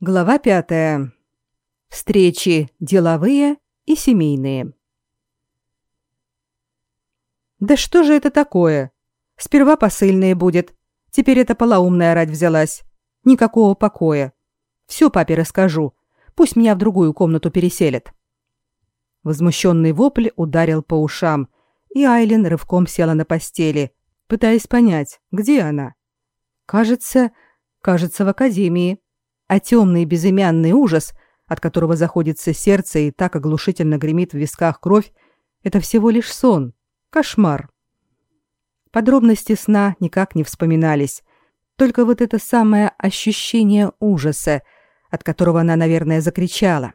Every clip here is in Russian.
Глава пятая. Встречи деловые и семейные. Да что же это такое? Сперва посыльные будет. Теперь эта полоумная рать взялась. Никакого покоя. Все папе расскажу. Пусть меня в другую комнату переселят. Возмущенный вопль ударил по ушам, и Айлин рывком села на постели, пытаясь понять, где она. Кажется, кажется, в академии а темный безымянный ужас, от которого заходится сердце и так оглушительно гремит в висках кровь, это всего лишь сон, кошмар. Подробности сна никак не вспоминались, только вот это самое ощущение ужаса, от которого она, наверное, закричала.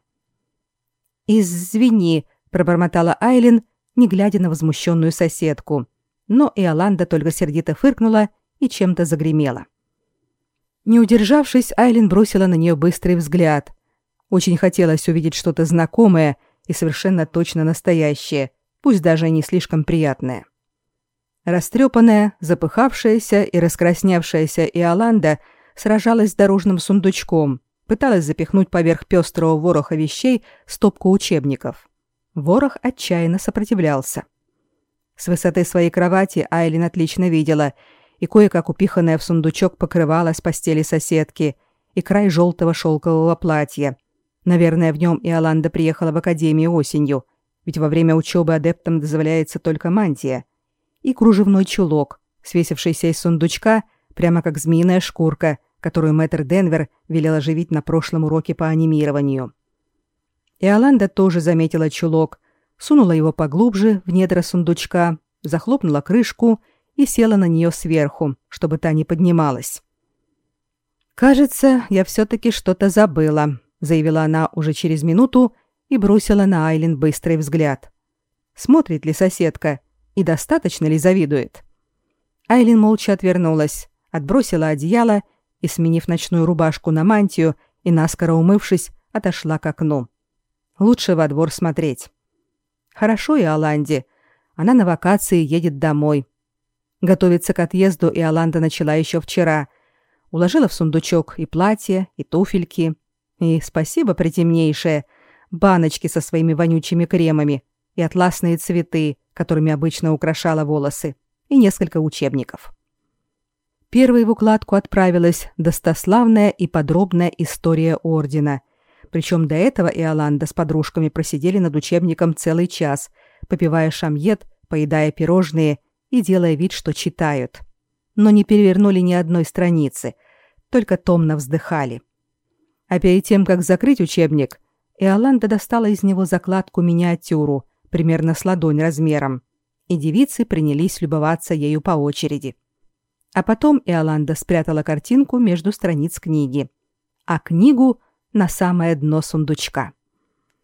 «Извини», — пробормотала Айлин, не глядя на возмущенную соседку, но Иоланда только сердито фыркнула и чем-то загремела. Не удержавшись, Айлин бросила на нее быстрый взгляд. Очень хотелось увидеть что-то знакомое и совершенно точно настоящее, пусть даже и не слишком приятное. Растрепанная, запыхавшаяся и раскрасневшаяся Иоланда сражалась с дорожным сундучком, пыталась запихнуть поверх пестрого вороха вещей стопку учебников. Ворох отчаянно сопротивлялся. С высоты своей кровати Айлин отлично видела — и кое-как упиханное в сундучок покрывало с постели соседки и край желтого шелкового платья. Наверное, в нем и Аланда приехала в академию осенью, ведь во время учебы адептам дозволяется только мантия. И кружевной чулок, свесившийся из сундучка, прямо как змеиная шкурка, которую мэтр Денвер велел оживить на прошлом уроке по анимированию. И Аланда тоже заметила чулок, сунула его поглубже в недра сундучка, захлопнула крышку и села на нее сверху, чтобы та не поднималась. «Кажется, я все-таки что-то забыла», — заявила она уже через минуту и бросила на Айлин быстрый взгляд. Смотрит ли соседка и достаточно ли завидует? Айлин молча отвернулась, отбросила одеяло и, сменив ночную рубашку на мантию и наскоро умывшись, отошла к окну. Лучше во двор смотреть. Хорошо и Аланде. Она на вакации едет домой, Готовиться к отъезду Иоланда начала еще вчера. Уложила в сундучок и платье, и туфельки. И, спасибо, притемнейшее, баночки со своими вонючими кремами и атласные цветы, которыми обычно украшала волосы, и несколько учебников. Первой в укладку отправилась достославная и подробная история Ордена. Причем до этого Иоланда с подружками просидели над учебником целый час, попивая шамьет, поедая пирожные и делая вид, что читают. Но не перевернули ни одной страницы, только томно вздыхали. А перед тем, как закрыть учебник, Иоланда достала из него закладку-миниатюру, примерно с ладонь размером, и девицы принялись любоваться ею по очереди. А потом Иоланда спрятала картинку между страниц книги, а книгу на самое дно сундучка.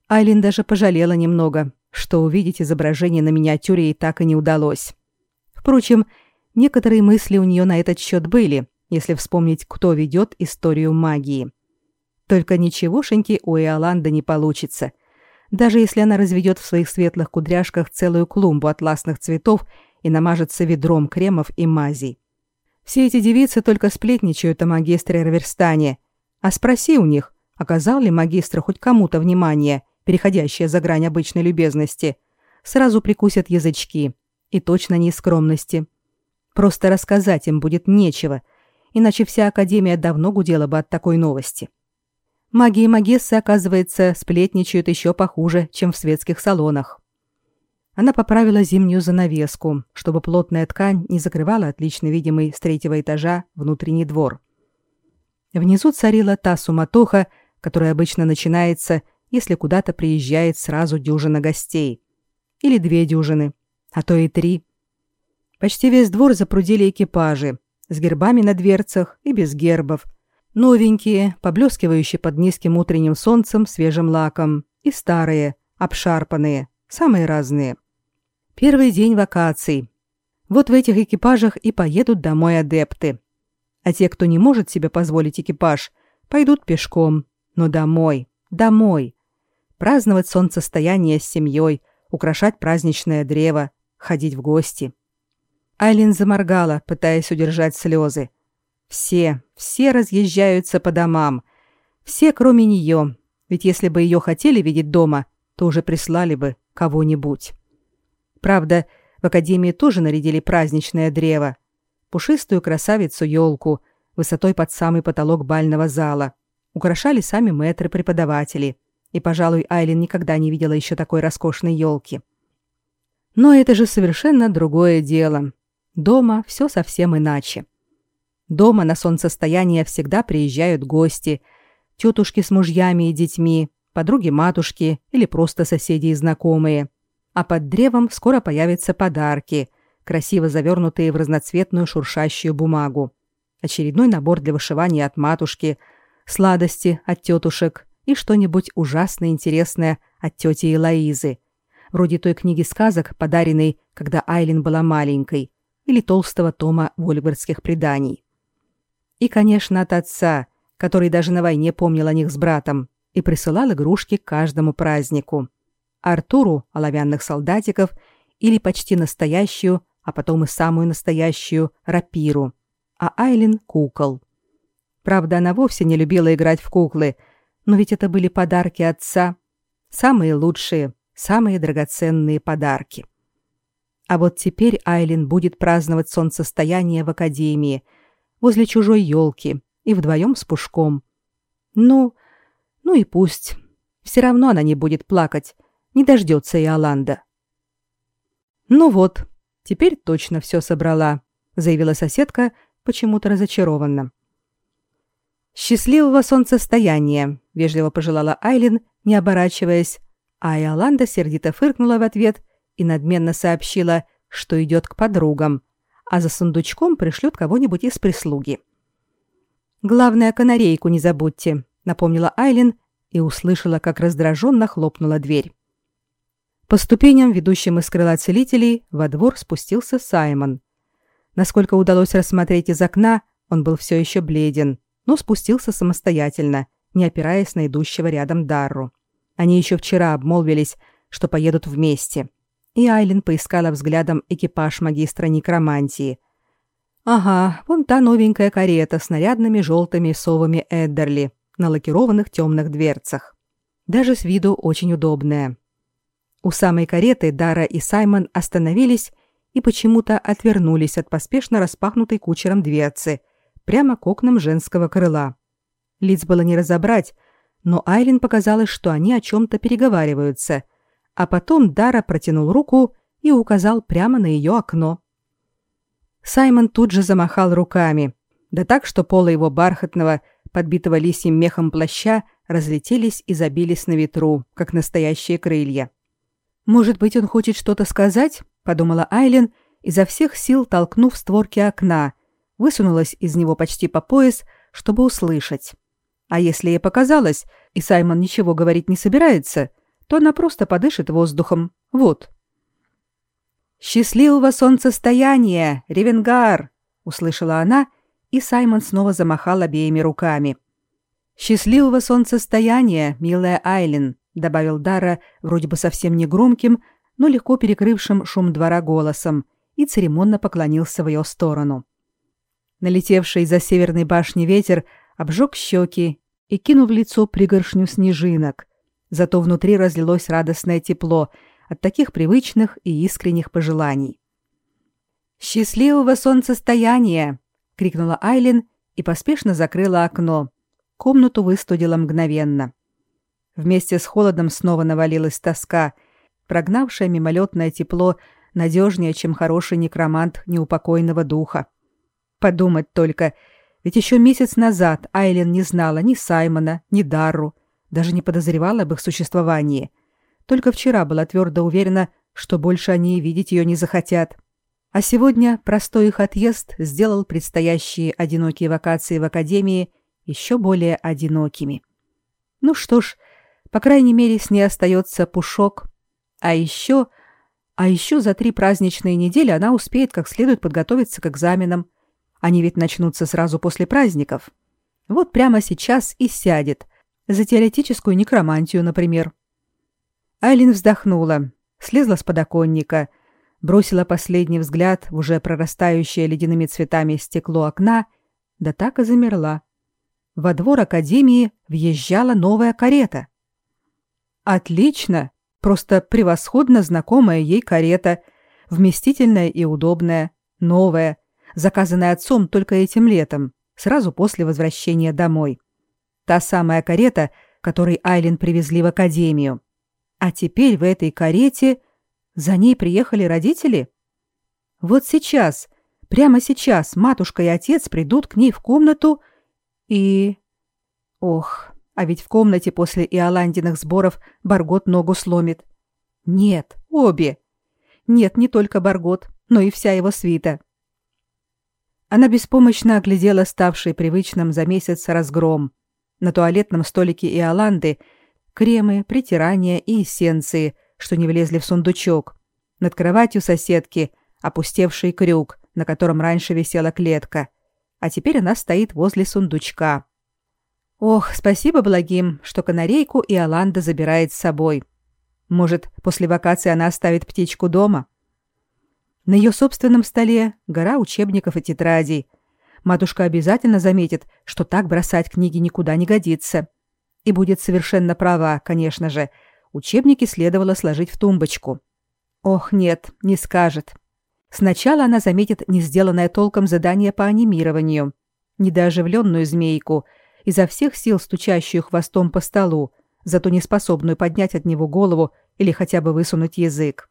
Айлин даже пожалела немного, что увидеть изображение на миниатюре ей так и не удалось. Впрочем, некоторые мысли у нее на этот счет были, если вспомнить, кто ведет историю магии. Только ничегошеньки у Иоланда не получится. Даже если она разведет в своих светлых кудряшках целую клумбу атласных цветов и намажется ведром кремов и мазей. Все эти девицы только сплетничают о магистре Раверстане. А спроси у них, оказал ли магистр хоть кому-то внимание, переходящее за грань обычной любезности. Сразу прикусят язычки – и точно не скромности. Просто рассказать им будет нечего, иначе вся Академия давно гудела бы от такой новости. Маги и магессы, оказывается, сплетничают еще похуже, чем в светских салонах. Она поправила зимнюю занавеску, чтобы плотная ткань не закрывала отлично видимый с третьего этажа внутренний двор. Внизу царила та суматоха, которая обычно начинается, если куда-то приезжает сразу дюжина гостей. Или две дюжины а то и три. Почти весь двор запрудили экипажи с гербами на дверцах и без гербов, новенькие, поблескивающие под низким утренним солнцем свежим лаком, и старые, обшарпанные, самые разные. Первый день вакаций. Вот в этих экипажах и поедут домой адепты. А те, кто не может себе позволить экипаж, пойдут пешком, но домой, домой. Праздновать солнцестояние с семьей, украшать праздничное древо, ходить в гости. Айлин заморгала, пытаясь удержать слезы. Все, все разъезжаются по домам. Все, кроме нее, ведь если бы ее хотели видеть дома, то уже прислали бы кого-нибудь. Правда, в академии тоже нарядили праздничное древо, пушистую красавицу-елку высотой под самый потолок бального зала. Украшали сами мэтры-преподаватели, и, пожалуй, Айлин никогда не видела еще такой роскошной елки. Но это же совершенно другое дело. Дома все совсем иначе. Дома на солнцестояние всегда приезжают гости, тетушки с мужьями и детьми, подруги-матушки или просто соседи и знакомые. А под древом скоро появятся подарки, красиво завернутые в разноцветную шуршащую бумагу. Очередной набор для вышивания от матушки, сладости от тетушек и что-нибудь ужасно интересное от тети Элоизы, вроде той книги сказок, подаренной, когда Айлин была маленькой, или толстого тома вольгардских преданий. И, конечно, от отца, который даже на войне помнил о них с братом и присылал игрушки к каждому празднику. Артуру – оловянных солдатиков или почти настоящую, а потом и самую настоящую – рапиру, а Айлин – кукол. Правда, она вовсе не любила играть в куклы, но ведь это были подарки отца, самые лучшие, самые драгоценные подарки. А вот теперь Айлин будет праздновать солнцестояние в академии – возле чужой елки и вдвоем с Пушком. Ну, ну и пусть. Все равно она не будет плакать, не дождется и Аланда. Ну вот, теперь точно все собрала, заявила соседка, почему-то разочарованно. Счастливого солнцестояния, вежливо пожелала Айлин, не оборачиваясь, а Иоланда сердито фыркнула в ответ и надменно сообщила, что идет к подругам, а за сундучком пришлют кого-нибудь из прислуги. «Главное, канарейку не забудьте», — напомнила Айлин и услышала, как раздраженно хлопнула дверь. По ступеням, ведущим из крыла целителей, во двор спустился Саймон. Насколько удалось рассмотреть из окна, он был все еще бледен, но спустился самостоятельно, не опираясь на идущего рядом Дарру. Они еще вчера обмолвились, что поедут вместе и Айлин поискала взглядом экипаж магистра некромантии. Ага, вон та новенькая карета с нарядными желтыми совами Эддерли на лакированных темных дверцах. Даже с виду очень удобная. У самой кареты Дара и Саймон остановились и почему-то отвернулись от поспешно распахнутой кучером дверцы, прямо к окнам женского крыла. Лиц было не разобрать, но Айлин показалось, что они о чем-то переговариваются – а потом Дара протянул руку и указал прямо на ее окно. Саймон тут же замахал руками, да так, что полы его бархатного, подбитого лисьим мехом плаща разлетелись и забились на ветру, как настоящие крылья. «Может быть, он хочет что-то сказать?» — подумала Айлен, изо всех сил толкнув створки окна, высунулась из него почти по пояс, чтобы услышать. А если ей показалось, и Саймон ничего говорить не собирается, то она просто подышит воздухом. Вот. «Счастливого солнцестояния, Ревенгар!» — услышала она, и Саймон снова замахал обеими руками. «Счастливого солнцестояния, милая Айлин!» — добавил Дара вроде бы совсем не громким, но легко перекрывшим шум двора голосом, и церемонно поклонился в ее сторону. Налетевший из-за северной башни ветер обжег щеки и кинул в лицо пригоршню снежинок, Зато внутри разлилось радостное тепло от таких привычных и искренних пожеланий. «Счастливого солнцестояния!» — крикнула Айлин и поспешно закрыла окно. Комнату выстудила мгновенно. Вместе с холодом снова навалилась тоска, прогнавшая мимолетное тепло надежнее, чем хороший некромант неупокойного духа. Подумать только, ведь еще месяц назад Айлин не знала ни Саймона, ни Дарру, даже не подозревала об их существовании. Только вчера была твердо уверена, что больше они видеть ее не захотят. А сегодня простой их отъезд сделал предстоящие одинокие вакации в академии еще более одинокими. Ну что ж, по крайней мере, с ней остается пушок. А еще... А еще за три праздничные недели она успеет как следует подготовиться к экзаменам. Они ведь начнутся сразу после праздников. Вот прямо сейчас и сядет, за теоретическую некромантию, например. Айлин вздохнула, слезла с подоконника, бросила последний взгляд в уже прорастающее ледяными цветами стекло окна, да так и замерла. во двор академии въезжала новая карета. Отлично, просто превосходно знакомая ей карета, вместительная и удобная, новая, заказанная отцом только этим летом, сразу после возвращения домой. Та самая карета, которой Айлин привезли в академию. А теперь в этой карете за ней приехали родители? Вот сейчас, прямо сейчас матушка и отец придут к ней в комнату и... Ох, а ведь в комнате после Иоландиных сборов Баргот ногу сломит. Нет, обе. Нет, не только Баргот, но и вся его свита. Она беспомощно оглядела ставший привычным за месяц разгром. На туалетном столике Иоланды кремы, притирания и эссенции, что не влезли в сундучок. Над кроватью соседки опустевший крюк, на котором раньше висела клетка, а теперь она стоит возле сундучка. Ох, спасибо благим, что канарейку и Аланда забирает с собой. Может, после вакации она оставит птичку дома? На ее собственном столе гора учебников и тетрадей. Матушка обязательно заметит, что так бросать книги никуда не годится. И будет совершенно права, конечно же. Учебники следовало сложить в тумбочку. Ох, нет, не скажет. Сначала она заметит не сделанное толком задание по анимированию, недооживленную змейку — изо всех сил стучащую хвостом по столу, зато не способную поднять от него голову или хотя бы высунуть язык.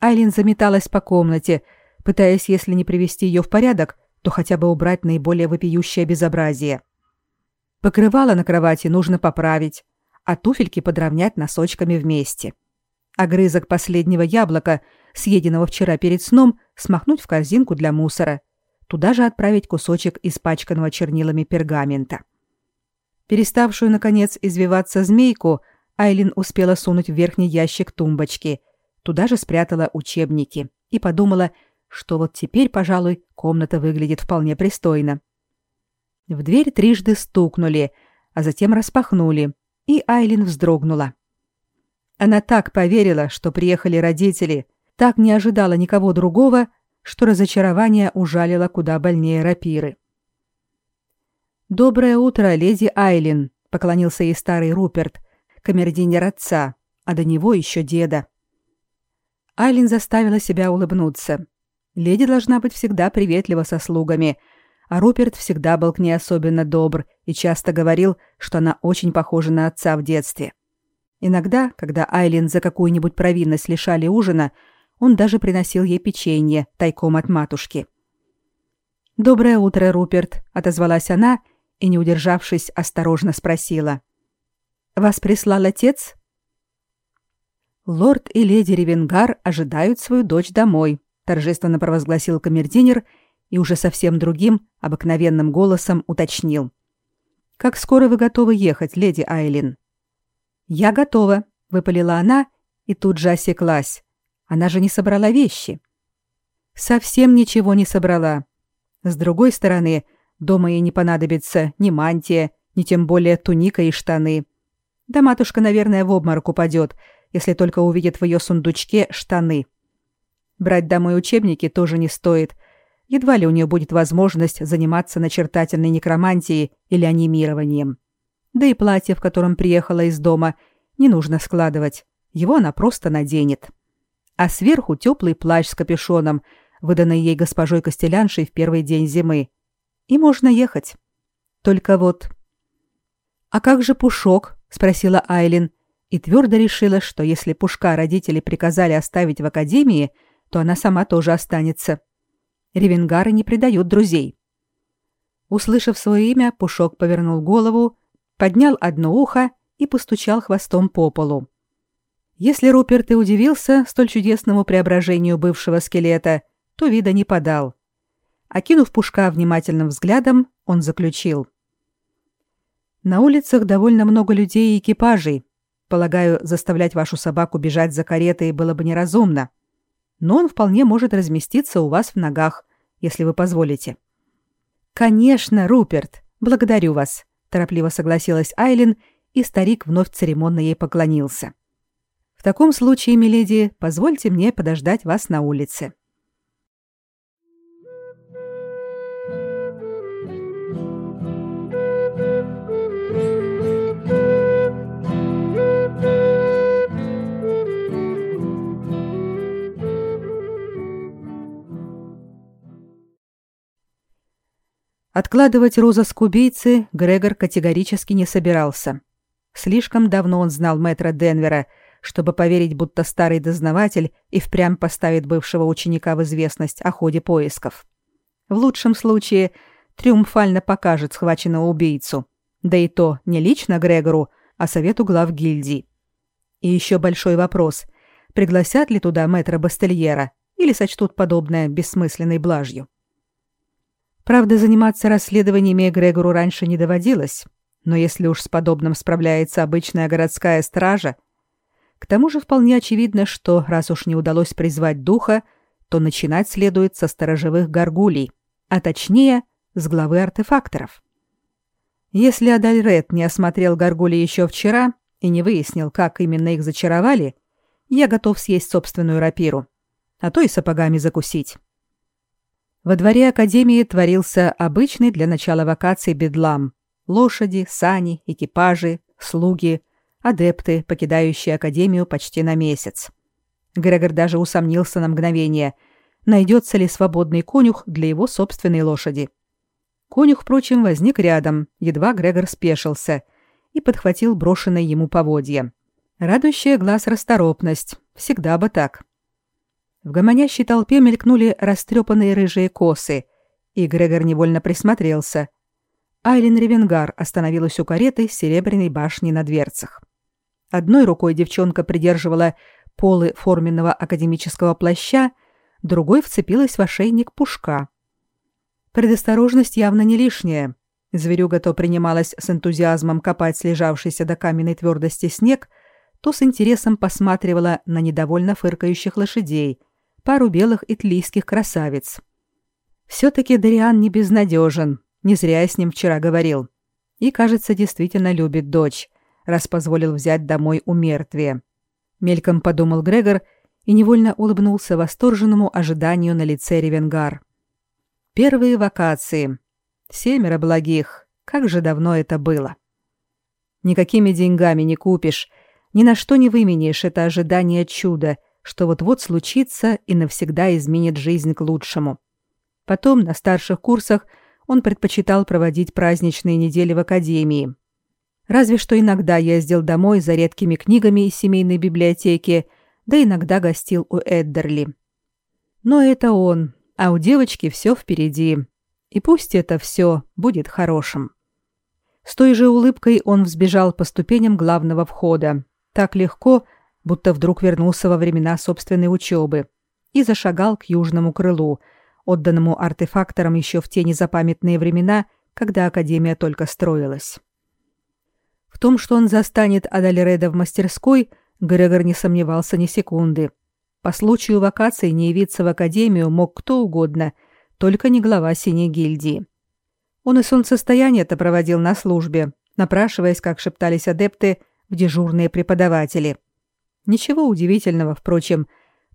Айлин заметалась по комнате, пытаясь, если не привести ее в порядок, то хотя бы убрать наиболее вопиющее безобразие. Покрывало на кровати нужно поправить, а туфельки подровнять носочками вместе. Огрызок последнего яблока, съеденного вчера перед сном, смахнуть в корзинку для мусора. Туда же отправить кусочек испачканного чернилами пергамента. Переставшую, наконец, извиваться змейку, Айлин успела сунуть в верхний ящик тумбочки. Туда же спрятала учебники и подумала, что вот теперь, пожалуй, комната выглядит вполне пристойно. В дверь трижды стукнули, а затем распахнули, и Айлин вздрогнула. Она так поверила, что приехали родители, так не ожидала никого другого, что разочарование ужалило куда больнее рапиры. «Доброе утро, леди Айлин», — поклонился ей старый Руперт, камердинер отца, а до него еще деда. Айлин заставила себя улыбнуться. Леди должна быть всегда приветлива со слугами, а Руперт всегда был к ней особенно добр и часто говорил, что она очень похожа на отца в детстве. Иногда, когда Айлин за какую-нибудь провинность лишали ужина, он даже приносил ей печенье тайком от матушки. «Доброе утро, Руперт», — отозвалась она и, не удержавшись, осторожно спросила. «Вас прислал отец?» «Лорд и леди Ревенгар ожидают свою дочь домой», торжественно провозгласил камердинер и уже совсем другим, обыкновенным голосом уточнил. «Как скоро вы готовы ехать, леди Айлин?» «Я готова», — выпалила она и тут же осеклась. Она же не собрала вещи. Совсем ничего не собрала. С другой стороны, — Дома ей не понадобится ни мантия, ни тем более туника и штаны. Да матушка, наверное, в обморок упадет, если только увидит в ее сундучке штаны. Брать домой учебники тоже не стоит. Едва ли у нее будет возможность заниматься начертательной некромантией или анимированием. Да и платье, в котором приехала из дома, не нужно складывать. Его она просто наденет. А сверху теплый плащ с капюшоном, выданный ей госпожой Костеляншей в первый день зимы и можно ехать. Только вот... «А как же Пушок?» — спросила Айлин, и твердо решила, что если Пушка родители приказали оставить в академии, то она сама тоже останется. Ревенгары не предают друзей. Услышав свое имя, Пушок повернул голову, поднял одно ухо и постучал хвостом по полу. Если Руперт и удивился столь чудесному преображению бывшего скелета, то вида не подал. Окинув Пушка внимательным взглядом, он заключил. «На улицах довольно много людей и экипажей. Полагаю, заставлять вашу собаку бежать за каретой было бы неразумно. Но он вполне может разместиться у вас в ногах, если вы позволите». «Конечно, Руперт. Благодарю вас», — торопливо согласилась Айлин, и старик вновь церемонно ей поклонился. «В таком случае, миледи, позвольте мне подождать вас на улице». Откладывать розыск убийцы Грегор категорически не собирался. Слишком давно он знал мэтра Денвера, чтобы поверить, будто старый дознаватель и впрямь поставит бывшего ученика в известность о ходе поисков. В лучшем случае триумфально покажет схваченного убийцу, да и то не лично Грегору, а совету глав гильдии. И еще большой вопрос – пригласят ли туда мэтра Бастельера или сочтут подобное бессмысленной блажью. Правда, заниматься расследованиями Грегору раньше не доводилось, но если уж с подобным справляется обычная городская стража, к тому же вполне очевидно, что раз уж не удалось призвать духа, то начинать следует со сторожевых горгулей, а точнее, с главы артефакторов. Если Адальред не осмотрел горгули еще вчера и не выяснил, как именно их зачаровали, я готов съесть собственную рапиру, а то и сапогами закусить. Во дворе академии творился обычный для начала вакаций бедлам. Лошади, сани, экипажи, слуги, адепты, покидающие академию почти на месяц. Грегор даже усомнился на мгновение, найдется ли свободный конюх для его собственной лошади. Конюх, впрочем, возник рядом, едва Грегор спешился и подхватил брошенное ему поводья. Радующая глаз расторопность. Всегда бы так. В гомонящей толпе мелькнули растрепанные рыжие косы, и Грегор невольно присмотрелся. Айлин Ревенгар остановилась у кареты с серебряной башней на дверцах. Одной рукой девчонка придерживала полы форменного академического плаща, другой вцепилась в ошейник пушка. Предосторожность явно не лишняя. Зверюга то принималась с энтузиазмом копать слежавшийся до каменной твердости снег, то с интересом посматривала на недовольно фыркающих лошадей, пару белых итлийских красавиц. Все-таки Дариан не безнадежен, не зря я с ним вчера говорил. И, кажется, действительно любит дочь, раз позволил взять домой у мертвия. Мельком подумал Грегор и невольно улыбнулся восторженному ожиданию на лице Ревенгар. Первые вакации. Семеро благих. Как же давно это было. Никакими деньгами не купишь, ни на что не выменишь это ожидание чуда, что вот-вот случится и навсегда изменит жизнь к лучшему. Потом, на старших курсах, он предпочитал проводить праздничные недели в академии. Разве что иногда ездил домой за редкими книгами из семейной библиотеки, да иногда гостил у Эддерли. Но это он, а у девочки все впереди. И пусть это все будет хорошим. С той же улыбкой он взбежал по ступеням главного входа, так легко, будто вдруг вернулся во времена собственной учебы, и зашагал к южному крылу, отданному артефакторам еще в те незапамятные времена, когда Академия только строилась. В том, что он застанет Адальреда в мастерской, Грегор не сомневался ни секунды. По случаю вакации не явиться в Академию мог кто угодно, только не глава Синей гильдии. Он и солнцестояние-то проводил на службе, напрашиваясь, как шептались адепты, в дежурные преподаватели. Ничего удивительного, впрочем,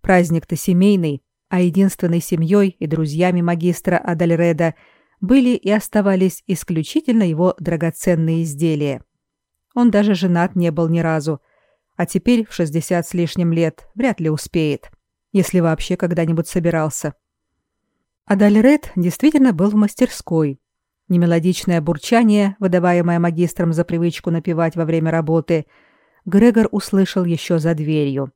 праздник-то семейный, а единственной семьей и друзьями магистра Адальреда были и оставались исключительно его драгоценные изделия. Он даже женат не был ни разу, а теперь в 60 с лишним лет вряд ли успеет, если вообще когда-нибудь собирался. Адальред действительно был в мастерской, Немелодичное бурчание, выдаваемое магистром за привычку напевать во время работы, Грегор услышал еще за дверью.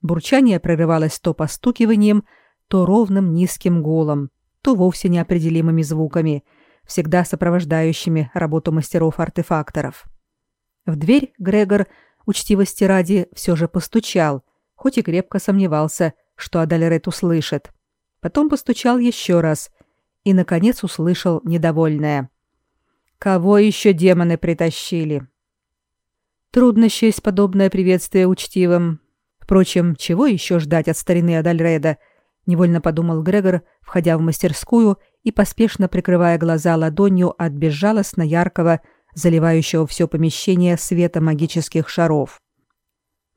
Бурчание прерывалось то постукиванием, то ровным низким гулом, то вовсе неопределимыми звуками, всегда сопровождающими работу мастеров-артефакторов. В дверь Грегор, учтивости ради, все же постучал, хоть и крепко сомневался, что Адалерет услышит. Потом постучал еще раз — и, наконец, услышал недовольное. «Кого еще демоны притащили?» Трудно счесть подобное приветствие учтивым. Впрочем, чего еще ждать от старины Адальреда? Невольно подумал Грегор, входя в мастерскую и поспешно прикрывая глаза ладонью от безжалостно яркого, заливающего все помещение света магических шаров.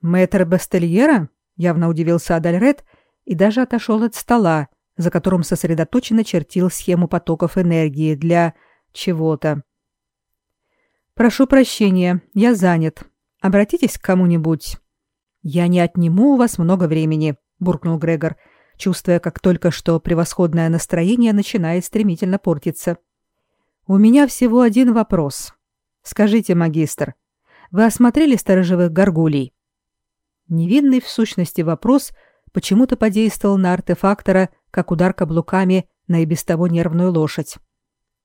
«Мэтр Бастельера?» — явно удивился Адальред и даже отошел от стола, за которым сосредоточенно чертил схему потоков энергии для чего-то. «Прошу прощения, я занят. Обратитесь к кому-нибудь». «Я не отниму у вас много времени», — буркнул Грегор, чувствуя, как только что превосходное настроение начинает стремительно портиться. У меня всего один вопрос. Скажите, магистр, вы осмотрели сторожевых горгулей? Невинный в сущности вопрос почему-то подействовал на артефактора, как удар каблуками на и без того нервную лошадь.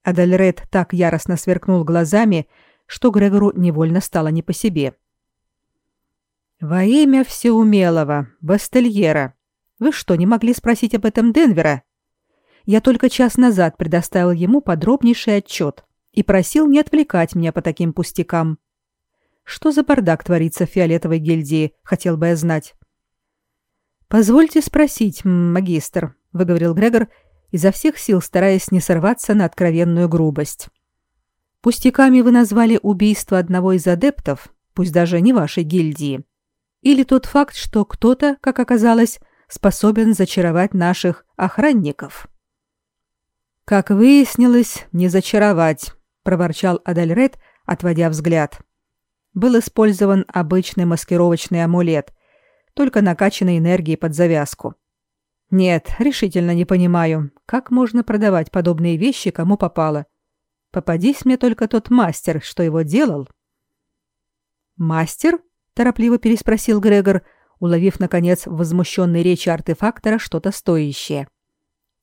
Адальред так яростно сверкнул глазами, что Грегору невольно стало не по себе. «Во имя всеумелого, Бастельера, вы что, не могли спросить об этом Денвера?» Я только час назад предоставил ему подробнейший отчет и просил не отвлекать меня по таким пустякам. Что за бардак творится в фиолетовой гильдии, хотел бы я знать. «Позвольте спросить, магистр», — выговорил Грегор, изо всех сил стараясь не сорваться на откровенную грубость. «Пустяками вы назвали убийство одного из адептов, пусть даже не вашей гильдии, или тот факт, что кто-то, как оказалось, способен зачаровать наших охранников?» «Как выяснилось, не зачаровать», — проворчал Адальред, отводя взгляд. Был использован обычный маскировочный амулет, только накачанный энергией под завязку. Нет, решительно не понимаю, как можно продавать подобные вещи кому попало. Попадись мне только тот мастер, что его делал. Мастер? торопливо переспросил Грегор, уловив наконец в возмущенной речи артефактора что-то стоящее.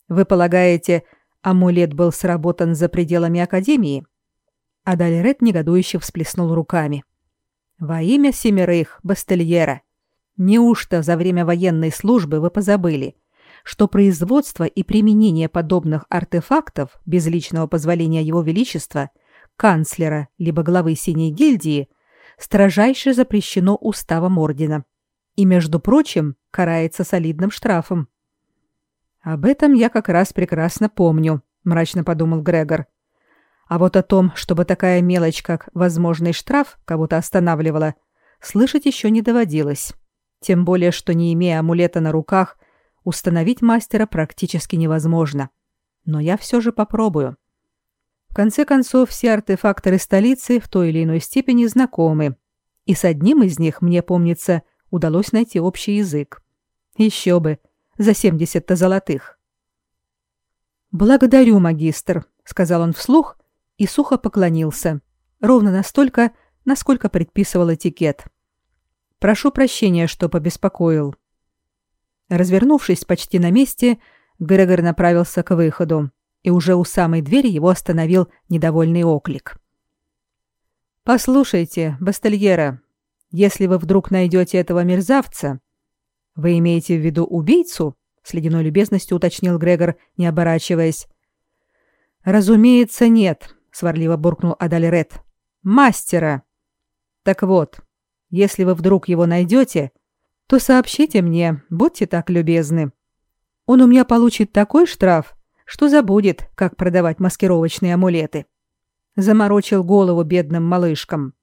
Вы полагаете, Амулет был сработан за пределами Академии. А Дальрет негодующе всплеснул руками. «Во имя семерых, Бастельера, неужто за время военной службы вы позабыли, что производство и применение подобных артефактов без личного позволения Его Величества, канцлера либо главы Синей гильдии, строжайше запрещено уставом Ордена и, между прочим, карается солидным штрафом?» Об этом я как раз прекрасно помню, мрачно подумал Грегор. А вот о том, чтобы такая мелочь, как возможный штраф, кого-то останавливала, слышать еще не доводилось. Тем более, что не имея амулета на руках, установить мастера практически невозможно. Но я все же попробую. В конце концов, все артефакторы столицы в той или иной степени знакомы, и с одним из них, мне помнится, удалось найти общий язык. Еще бы, за 70-то золотых. «Благодарю, магистр», — сказал он вслух и сухо поклонился, ровно настолько, насколько предписывал этикет. «Прошу прощения, что побеспокоил». Развернувшись почти на месте, Грегор направился к выходу, и уже у самой двери его остановил недовольный оклик. «Послушайте, Бастельера, если вы вдруг найдете этого мерзавца, «Вы имеете в виду убийцу?» — с ледяной любезностью уточнил Грегор, не оборачиваясь. «Разумеется, нет», — сварливо буркнул Адальред. «Мастера!» «Так вот, если вы вдруг его найдете, то сообщите мне, будьте так любезны. Он у меня получит такой штраф, что забудет, как продавать маскировочные амулеты». Заморочил голову бедным малышкам.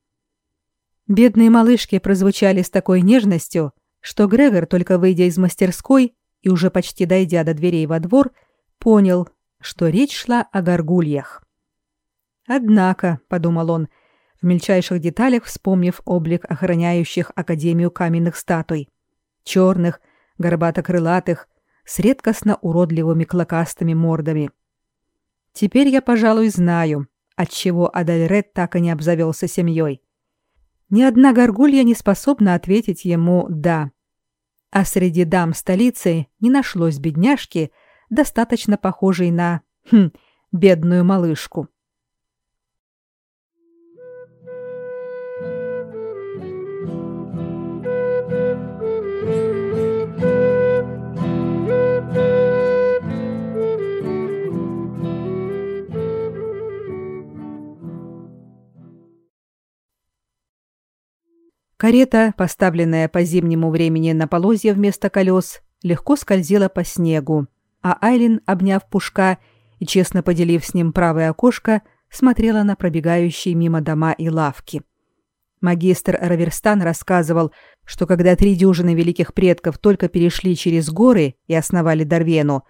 Бедные малышки прозвучали с такой нежностью, что Грегор, только выйдя из мастерской и уже почти дойдя до дверей во двор, понял, что речь шла о горгульях. «Однако», — подумал он, в мельчайших деталях вспомнив облик охраняющих Академию каменных статуй, черных, горбато-крылатых, с редкостно уродливыми клокастыми мордами. Теперь я, пожалуй, знаю, отчего Адальред так и не обзавелся семьей. Ни одна горгулья не способна ответить ему «да». А среди дам столицы не нашлось бедняжки, достаточно похожей на... Хм, бедную малышку. Карета, поставленная по зимнему времени на полозья вместо колес, легко скользила по снегу, а Айлин, обняв Пушка и честно поделив с ним правое окошко, смотрела на пробегающие мимо дома и лавки. Магистр Раверстан рассказывал, что когда три дюжины великих предков только перешли через горы и основали Дарвену,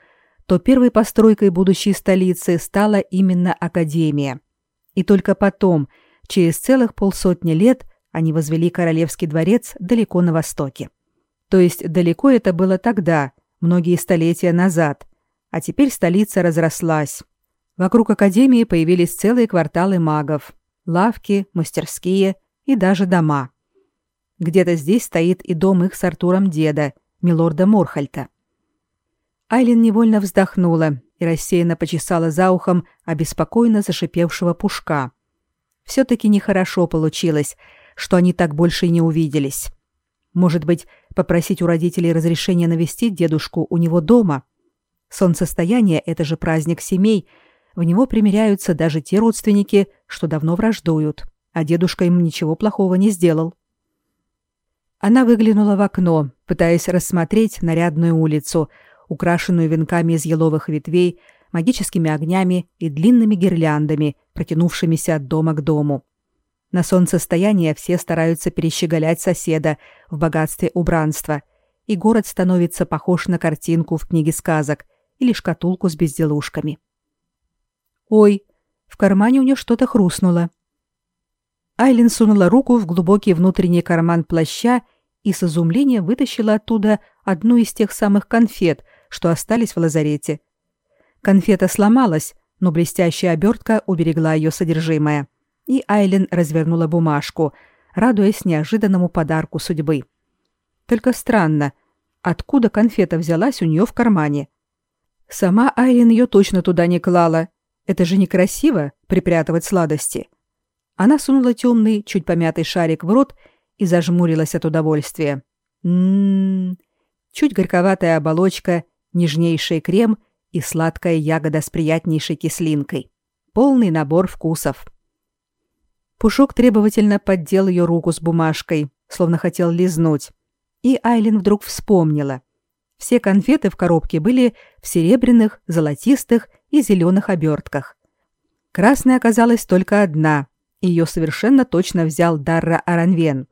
то первой постройкой будущей столицы стала именно Академия. И только потом, через целых полсотни лет, они возвели королевский дворец далеко на востоке. То есть далеко это было тогда, многие столетия назад, а теперь столица разрослась. Вокруг академии появились целые кварталы магов, лавки, мастерские и даже дома. Где-то здесь стоит и дом их с Артуром деда, милорда Морхальта. Айлин невольно вздохнула и рассеянно почесала за ухом обеспокоенно зашипевшего пушка. Все-таки нехорошо получилось, что они так больше и не увиделись. Может быть, попросить у родителей разрешения навестить дедушку у него дома? Солнцестояние — это же праздник семей. В него примиряются даже те родственники, что давно враждуют, а дедушка им ничего плохого не сделал. Она выглянула в окно, пытаясь рассмотреть нарядную улицу, украшенную венками из еловых ветвей, магическими огнями и длинными гирляндами, протянувшимися от дома к дому. На солнцестояние все стараются перещеголять соседа в богатстве убранства, и город становится похож на картинку в книге сказок или шкатулку с безделушками. Ой, в кармане у нее что-то хрустнуло. Айлин сунула руку в глубокий внутренний карман плаща и с изумлением вытащила оттуда одну из тех самых конфет, что остались в лазарете. Конфета сломалась, но блестящая обертка уберегла ее содержимое и Айлин развернула бумажку, радуясь неожиданному подарку судьбы. Только странно, откуда конфета взялась у нее в кармане? Сама Айлин ее точно туда не клала. Это же некрасиво припрятывать сладости. Она сунула темный, чуть помятый шарик в рот и зажмурилась от удовольствия. Ммм, чуть горьковатая оболочка, нежнейший крем и сладкая ягода с приятнейшей кислинкой. Полный набор вкусов. Пушок требовательно поддел ее руку с бумажкой, словно хотел лизнуть. И Айлин вдруг вспомнила. Все конфеты в коробке были в серебряных, золотистых и зеленых обертках. Красная оказалась только одна, и ее совершенно точно взял Дарра Аранвен.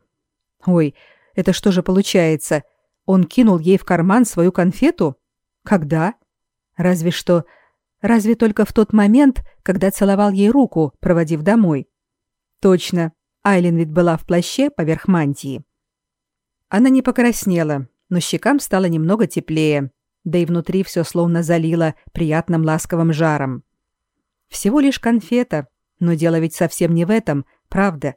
Ой, это что же получается? Он кинул ей в карман свою конфету? Когда? Разве что... Разве только в тот момент, когда целовал ей руку, проводив домой. Точно, Айлин ведь была в плаще поверх мантии. Она не покраснела, но щекам стало немного теплее, да и внутри все словно залило приятным ласковым жаром. Всего лишь конфета, но дело ведь совсем не в этом, правда.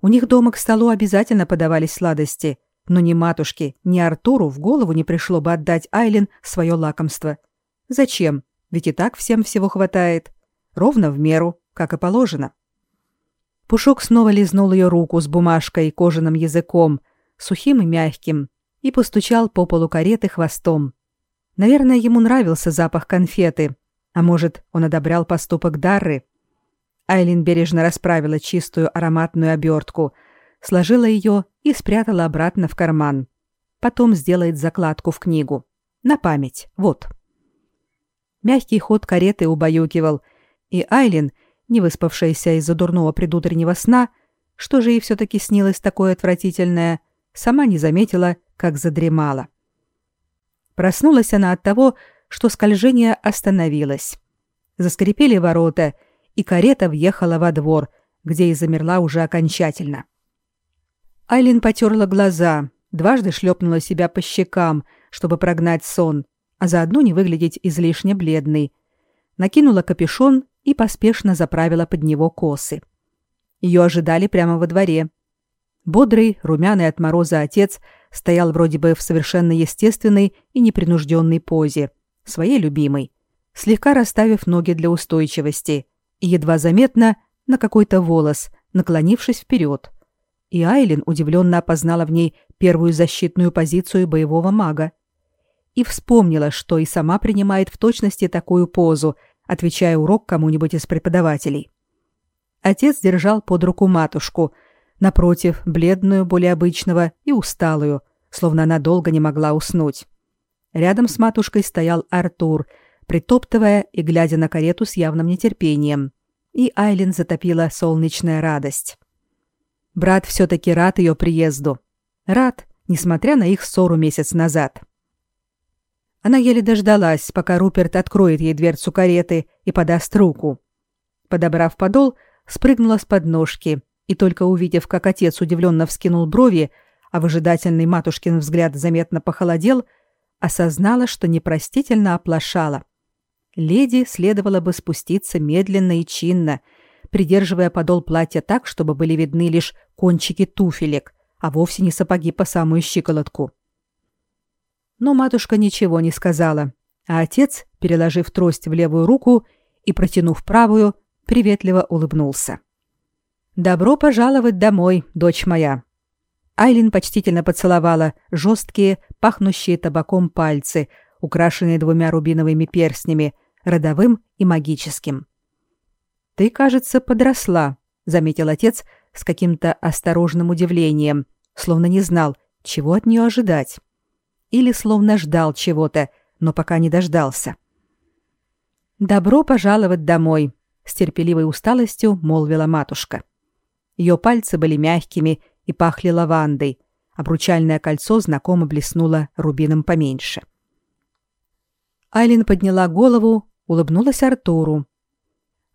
У них дома к столу обязательно подавались сладости, но ни матушке, ни Артуру в голову не пришло бы отдать Айлин свое лакомство. Зачем? Ведь и так всем всего хватает. Ровно в меру, как и положено. Пушок снова лизнул ее руку с бумажкой и кожаным языком, сухим и мягким, и постучал по полу кареты хвостом. Наверное, ему нравился запах конфеты, а может, он одобрял поступок Дарры. Айлин бережно расправила чистую ароматную обертку, сложила ее и спрятала обратно в карман. Потом сделает закладку в книгу. На память, вот. Мягкий ход кареты убаюкивал, и Айлин — не выспавшаяся из-за дурного предутреннего сна, что же ей все-таки снилось такое отвратительное, сама не заметила, как задремала. Проснулась она от того, что скольжение остановилось. Заскрипели ворота, и карета въехала во двор, где и замерла уже окончательно. Айлин потерла глаза, дважды шлепнула себя по щекам, чтобы прогнать сон, а заодно не выглядеть излишне бледной. Накинула капюшон и поспешно заправила под него косы. Ее ожидали прямо во дворе. Бодрый, румяный от мороза отец стоял вроде бы в совершенно естественной и непринужденной позе, своей любимой, слегка расставив ноги для устойчивости и едва заметно на какой-то волос, наклонившись вперед. И Айлин удивленно опознала в ней первую защитную позицию боевого мага. И вспомнила, что и сама принимает в точности такую позу, отвечая урок кому-нибудь из преподавателей. Отец держал под руку матушку, напротив, бледную, более обычного, и усталую, словно она долго не могла уснуть. Рядом с матушкой стоял Артур, притоптывая и глядя на карету с явным нетерпением. И Айлин затопила солнечная радость. Брат все-таки рад ее приезду. Рад, несмотря на их ссору месяц назад. Она еле дождалась, пока Руперт откроет ей дверцу кареты и подаст руку. Подобрав подол, спрыгнула с подножки и только увидев, как отец удивленно вскинул брови, а выжидательный матушкин взгляд заметно похолодел, осознала, что непростительно оплошала. леди следовало бы спуститься медленно и чинно, придерживая подол платья так, чтобы были видны лишь кончики туфелек, а вовсе не сапоги по самую щиколотку. Но матушка ничего не сказала, а отец, переложив трость в левую руку и протянув правую, приветливо улыбнулся. «Добро пожаловать домой, дочь моя!» Айлин почтительно поцеловала жесткие, пахнущие табаком пальцы, украшенные двумя рубиновыми перстнями, родовым и магическим. «Ты, кажется, подросла», — заметил отец с каким-то осторожным удивлением, словно не знал, чего от нее ожидать. Или словно ждал чего-то, но пока не дождался. «Добро пожаловать домой», — с терпеливой усталостью молвила матушка. Ее пальцы были мягкими и пахли лавандой, обручальное кольцо знакомо блеснуло рубином поменьше. Айлин подняла голову, улыбнулась Артуру.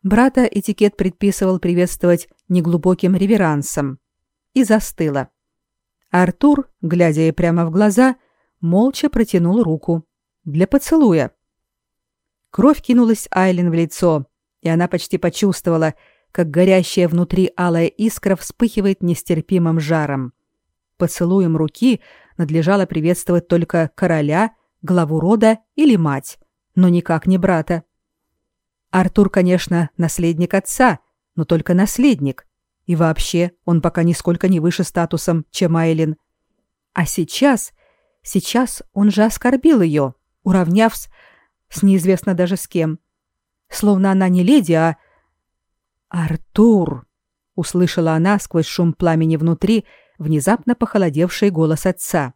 Брата этикет предписывал приветствовать неглубоким реверансом. И застыла. Артур, глядя ей прямо в глаза, молча протянул руку. Для поцелуя. Кровь кинулась Айлин в лицо, и она почти почувствовала, как горящая внутри алая искра вспыхивает нестерпимым жаром. Поцелуем руки надлежало приветствовать только короля, главу рода или мать, но никак не брата. Артур, конечно, наследник отца, но только наследник. И вообще, он пока нисколько не выше статусом, чем Айлин. А сейчас, сейчас он же оскорбил ее, уравняв с, с неизвестно даже с кем. Словно она не леди, а «Артур!» — услышала она сквозь шум пламени внутри внезапно похолодевший голос отца.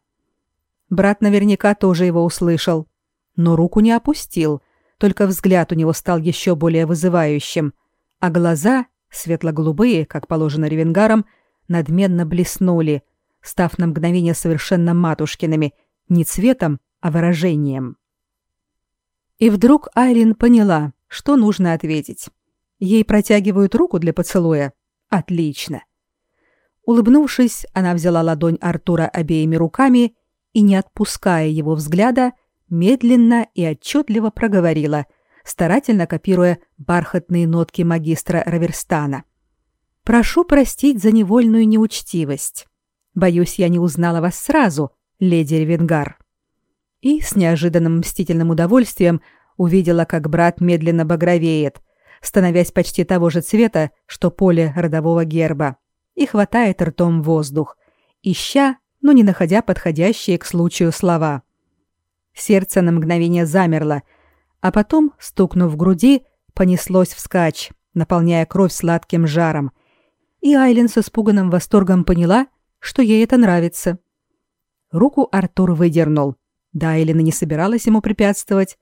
Брат наверняка тоже его услышал, но руку не опустил, только взгляд у него стал еще более вызывающим, а глаза, светло-голубые, как положено ревенгарам, надменно блеснули, став на мгновение совершенно матушкиными, не цветом, а выражением. И вдруг Айлин поняла, что нужно ответить. Ей протягивают руку для поцелуя. Отлично. Улыбнувшись, она взяла ладонь Артура обеими руками и, не отпуская его взгляда, медленно и отчетливо проговорила, старательно копируя бархатные нотки магистра Раверстана. «Прошу простить за невольную неучтивость. Боюсь, я не узнала вас сразу, леди Ревенгар». И с неожиданным мстительным удовольствием увидела, как брат медленно багровеет, становясь почти того же цвета, что поле родового герба, и хватает ртом воздух, ища, но не находя подходящие к случаю слова. Сердце на мгновение замерло, а потом, стукнув в груди, понеслось вскачь, наполняя кровь сладким жаром. И Айлин с испуганным восторгом поняла, что ей это нравится. Руку Артур выдернул. Да, Айлина не собиралась ему препятствовать.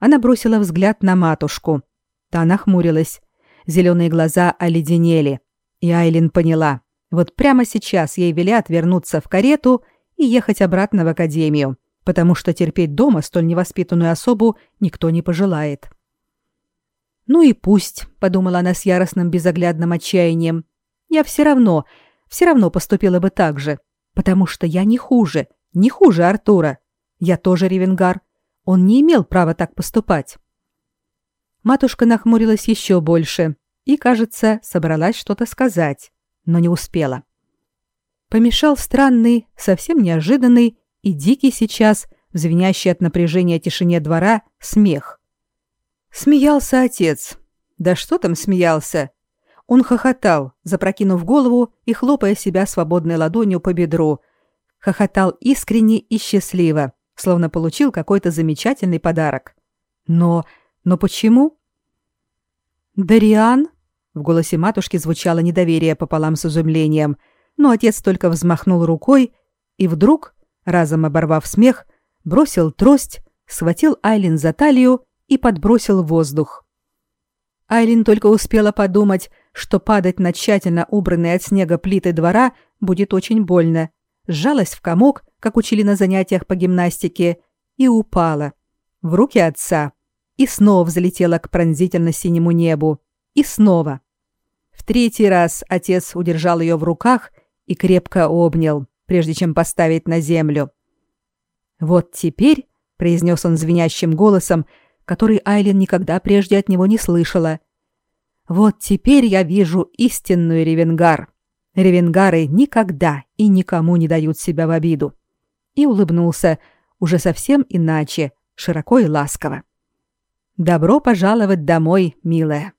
Она бросила взгляд на матушку — Та нахмурилась. Зеленые глаза оледенели. И Айлин поняла. Вот прямо сейчас ей велят вернуться в карету и ехать обратно в академию, потому что терпеть дома столь невоспитанную особу никто не пожелает. «Ну и пусть», — подумала она с яростным безоглядным отчаянием. «Я все равно, все равно поступила бы так же, потому что я не хуже, не хуже Артура. Я тоже ревенгар. Он не имел права так поступать». Матушка нахмурилась еще больше и, кажется, собралась что-то сказать, но не успела. Помешал странный, совсем неожиданный и дикий сейчас, звенящий от напряжения тишине двора, смех. Смеялся отец. Да что там смеялся? Он хохотал, запрокинув голову и хлопая себя свободной ладонью по бедру. Хохотал искренне и счастливо, словно получил какой-то замечательный подарок. Но но почему? Дариан? В голосе матушки звучало недоверие пополам с изумлением, но отец только взмахнул рукой и вдруг, разом оборвав смех, бросил трость, схватил Айлин за талию и подбросил в воздух. Айлин только успела подумать, что падать на тщательно убранные от снега плиты двора будет очень больно, сжалась в комок, как учили на занятиях по гимнастике, и упала. В руки отца и снова взлетела к пронзительно-синему небу. И снова. В третий раз отец удержал ее в руках и крепко обнял, прежде чем поставить на землю. «Вот теперь», — произнес он звенящим голосом, который Айлин никогда прежде от него не слышала. Вот теперь я вижу истинную Ревенгар. Ревенгары никогда и никому не дают себя в обиду. И улыбнулся уже совсем иначе, широко и ласково. Добро пожаловать домой, милая.